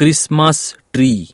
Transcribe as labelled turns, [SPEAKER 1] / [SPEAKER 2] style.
[SPEAKER 1] Christmas tree.